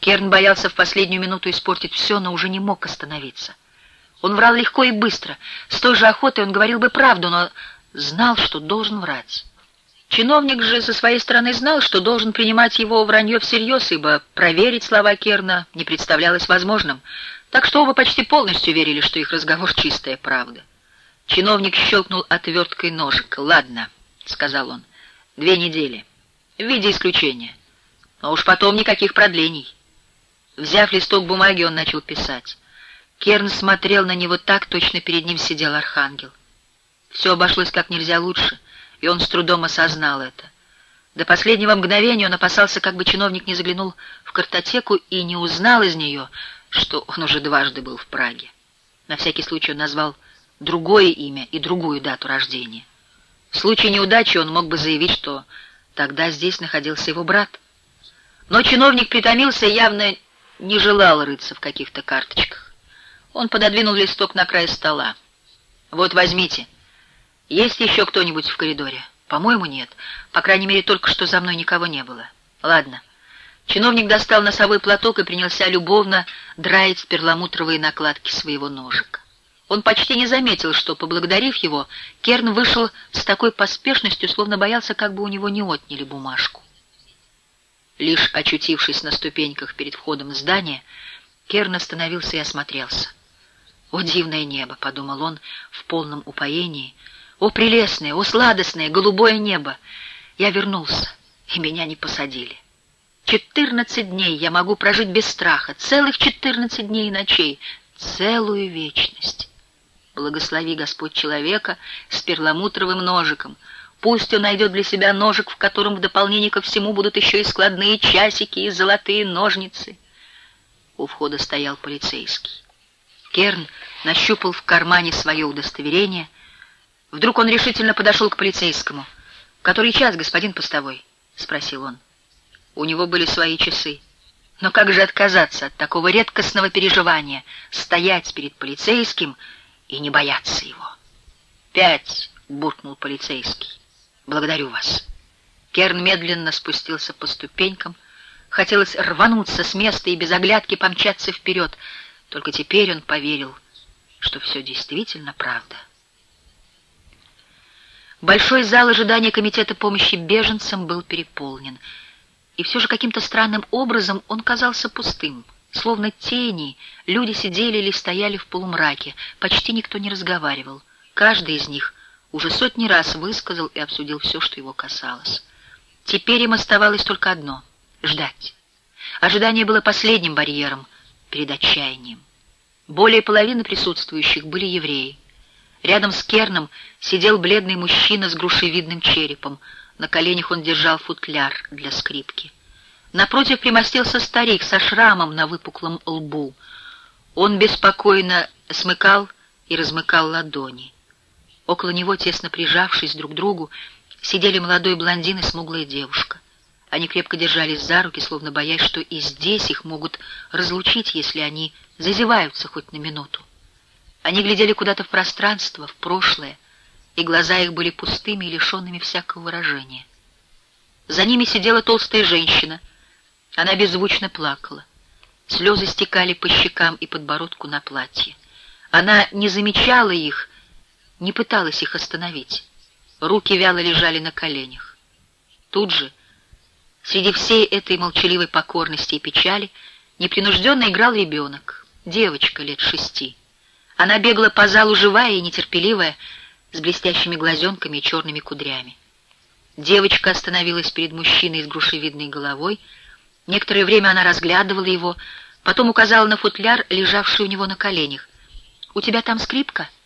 Керн боялся в последнюю минуту испортить все, но уже не мог остановиться. Он врал легко и быстро. С той же охотой он говорил бы правду, но знал, что должен врать. Чиновник же со своей стороны знал, что должен принимать его вранье всерьез, ибо проверить слова Керна не представлялось возможным, так что оба почти полностью верили, что их разговор — чистая правда. Чиновник щелкнул отверткой ножик. «Ладно», — сказал он, — «две недели. В виде исключения. Но уж потом никаких продлений». Взяв листок бумаги, он начал писать. Керн смотрел на него так, точно перед ним сидел архангел. Все обошлось как нельзя лучше, и он с трудом осознал это. До последнего мгновения он опасался, как бы чиновник не заглянул в картотеку и не узнал из нее, что он уже дважды был в Праге. На всякий случай он назвал другое имя и другую дату рождения. В случае неудачи он мог бы заявить, что тогда здесь находился его брат. Но чиновник притомился явно не желал рыться в каких-то карточках. Он пододвинул листок на край стола. «Вот, возьмите. Есть еще кто-нибудь в коридоре?» «По-моему, нет. По крайней мере, только что за мной никого не было. Ладно». Чиновник достал носовой платок и принялся любовно драить перламутровые накладки своего ножика. Он почти не заметил, что, поблагодарив его, Керн вышел с такой поспешностью, словно боялся, как бы у него не отняли бумажку. Лишь очутившись на ступеньках перед входом в здание, Керн остановился и осмотрелся. «О, дивное небо!» — подумал он в полном упоении. «О, прелестное, о, сладостное, голубое небо! Я вернулся, и меня не посадили. Четырнадцать дней я могу прожить без страха, целых четырнадцать дней и ночей, целую вечность. Благослови Господь человека с перламутровым ножиком — Пусть он найдет для себя ножик, в котором в дополнение ко всему будут еще и складные часики и золотые ножницы. У входа стоял полицейский. Керн нащупал в кармане свое удостоверение. Вдруг он решительно подошел к полицейскому. «Который час, господин постовой?» — спросил он. У него были свои часы. Но как же отказаться от такого редкостного переживания, стоять перед полицейским и не бояться его? «Пять!» — буркнул полицейский. «Благодарю вас». Керн медленно спустился по ступенькам. Хотелось рвануться с места и без оглядки помчаться вперед. Только теперь он поверил, что все действительно правда. Большой зал ожидания Комитета помощи беженцам был переполнен. И все же каким-то странным образом он казался пустым. Словно тени, люди сидели или стояли в полумраке, почти никто не разговаривал. Каждый из них уже сотни раз высказал и обсудил все, что его касалось. Теперь им оставалось только одно — ждать. Ожидание было последним барьером перед отчаянием. Более половины присутствующих были евреи. Рядом с Керном сидел бледный мужчина с грушевидным черепом. На коленях он держал футляр для скрипки. Напротив примостился старик со шрамом на выпуклом лбу. Он беспокойно смыкал и размыкал ладони. Около него, тесно прижавшись друг к другу, сидели молодой блондин и смуглая девушка. Они крепко держались за руки, словно боясь, что и здесь их могут разлучить, если они зазеваются хоть на минуту. Они глядели куда-то в пространство, в прошлое, и глаза их были пустыми и лишенными всякого выражения. За ними сидела толстая женщина. Она беззвучно плакала. Слезы стекали по щекам и подбородку на платье. Она не замечала их, не пыталась их остановить. Руки вяло лежали на коленях. Тут же, среди всей этой молчаливой покорности и печали, непринужденно играл ребенок, девочка лет шести. Она бегала по залу живая и нетерпеливая, с блестящими глазенками и черными кудрями. Девочка остановилась перед мужчиной с грушевидной головой. Некоторое время она разглядывала его, потом указала на футляр, лежавший у него на коленях. «У тебя там скрипка?» —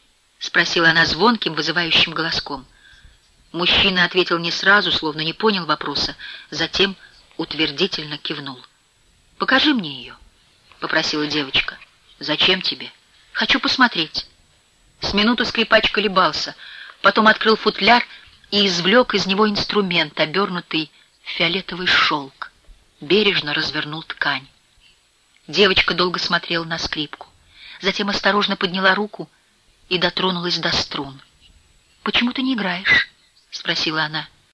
спросила она звонким, вызывающим голоском. Мужчина ответил не сразу, словно не понял вопроса, затем утвердительно кивнул. «Покажи мне ее», — попросила девочка. «Зачем тебе?» «Хочу посмотреть». С минуту скрипач колебался, потом открыл футляр и извлек из него инструмент, обернутый в фиолетовый шелк. Бережно развернул ткань. Девочка долго смотрела на скрипку, затем осторожно подняла руку — и дотронулась до струн. «Почему ты не играешь?» — спросила она.